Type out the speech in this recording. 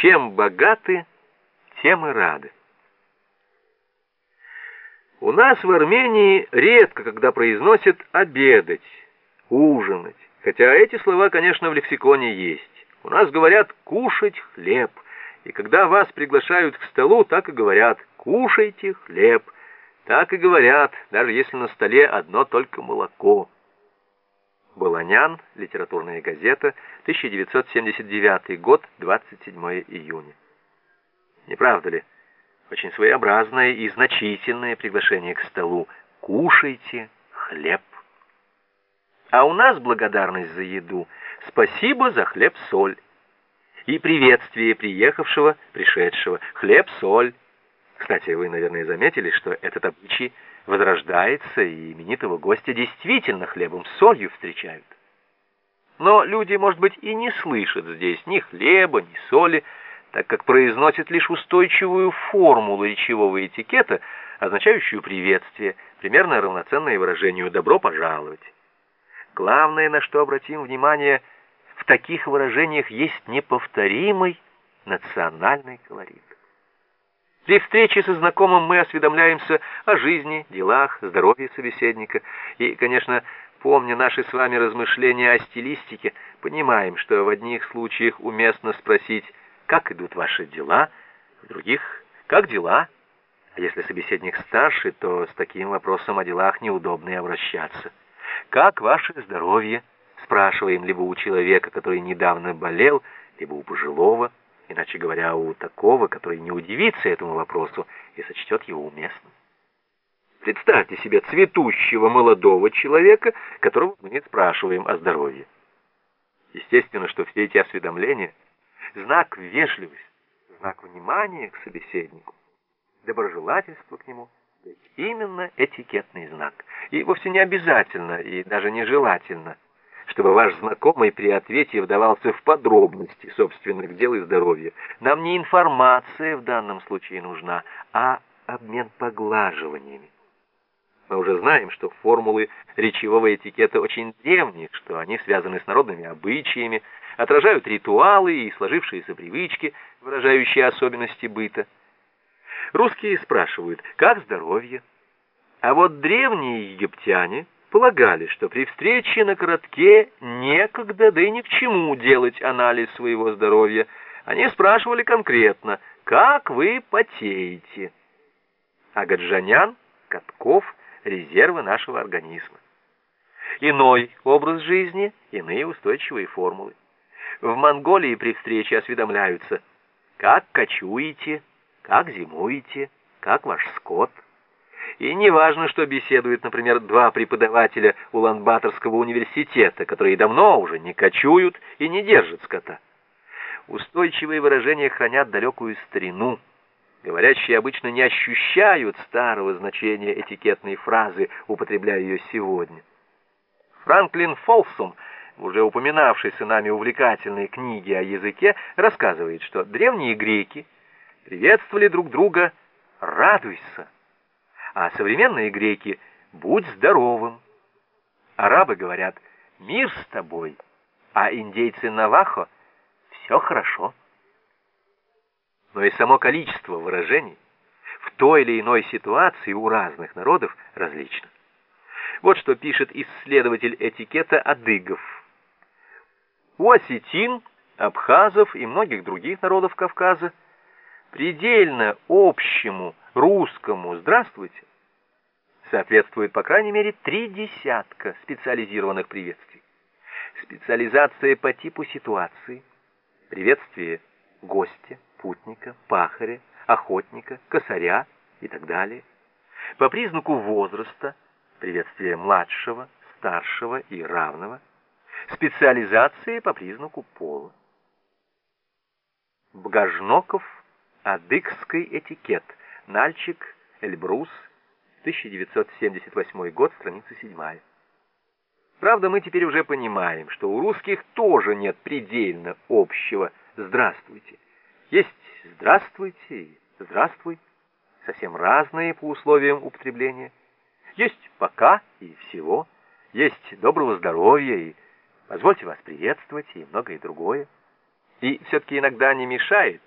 Чем богаты, тем и рады. У нас в Армении редко, когда произносят «обедать», «ужинать», хотя эти слова, конечно, в лексиконе есть. У нас говорят «кушать хлеб», и когда вас приглашают к столу, так и говорят «кушайте хлеб», так и говорят, даже если на столе одно только молоко. Баланян, литературная газета, 1979 год, 27 июня. Не правда ли? Очень своеобразное и значительное приглашение к столу. Кушайте хлеб. А у нас благодарность за еду. Спасибо за хлеб-соль. И приветствие приехавшего, пришедшего. Хлеб-соль. Кстати, вы, наверное, заметили, что этот обычай возрождается, и именитого гостя действительно хлебом с солью встречают. Но люди, может быть, и не слышат здесь ни хлеба, ни соли, так как произносят лишь устойчивую формулу речевого этикета, означающую приветствие, примерно равноценное выражению «добро пожаловать». Главное, на что обратим внимание, в таких выражениях есть неповторимый национальный колорит. При встрече со знакомым мы осведомляемся о жизни, делах, здоровье собеседника и, конечно, помня наши с вами размышления о стилистике, понимаем, что в одних случаях уместно спросить как идут ваши дела, в других, как дела. А если собеседник старше, то с таким вопросом о делах неудобно и обращаться. Как ваше здоровье? Спрашиваем либо у человека, который недавно болел, либо у пожилого, иначе говоря, у такого, который не удивится этому вопросу и сочтет его уместным. Представьте себе цветущего молодого человека, которого мы не спрашиваем о здоровье. Естественно, что все эти осведомления – знак вежливости, знак внимания к собеседнику, доброжелательство к нему, именно этикетный знак. И вовсе не обязательно, и даже нежелательно, чтобы ваш знакомый при ответе вдавался в подробности собственных дел и здоровья. Нам не информация в данном случае нужна, а обмен поглаживаниями. Мы уже знаем, что формулы речевого этикета очень древние, что они связаны с народными обычаями, отражают ритуалы и сложившиеся привычки, выражающие особенности быта. Русские спрашивают, как здоровье? А вот древние египтяне полагали, что при встрече на коротке некогда, да и ни к чему делать анализ своего здоровья. Они спрашивали конкретно, как вы потеете? А Гаджанян, Катков – резервы нашего организма. Иной образ жизни, иные устойчивые формулы. В Монголии при встрече осведомляются, как кочуете, как зимуете, как ваш скот. И не важно, что беседуют, например, два преподавателя Улан-Баторского университета, которые давно уже не кочуют и не держат скота. Устойчивые выражения хранят далекую старину, Говорящие обычно не ощущают старого значения этикетной фразы, употребляя ее сегодня. Франклин Фолсум, уже упоминавшейся нами увлекательной книге о языке, рассказывает, что древние греки приветствовали друг друга «радуйся», а современные греки «будь здоровым». Арабы говорят «мир с тобой», а индейцы Навахо «все хорошо» но и само количество выражений в той или иной ситуации у разных народов различно. Вот что пишет исследователь этикета адыгов. У осетин, абхазов и многих других народов Кавказа предельно общему русскому «здравствуйте» соответствует по крайней мере три десятка специализированных приветствий. Специализация по типу ситуации, приветствие гостя, путника, пахаря, охотника, косаря и так далее. По признаку возраста, приветствие младшего, старшего и равного, специализации по признаку пола. Бгажноков, Адыгский этикет, Нальчик, Эльбрус, 1978 год, страница 7. Правда, мы теперь уже понимаем, что у русских тоже нет предельно общего «здравствуйте». Есть «здравствуйте» и «здравствуй», совсем разные по условиям употребления. Есть «пока» и «всего», есть «доброго здоровья» и «позвольте вас приветствовать» и многое другое. И все-таки иногда не мешает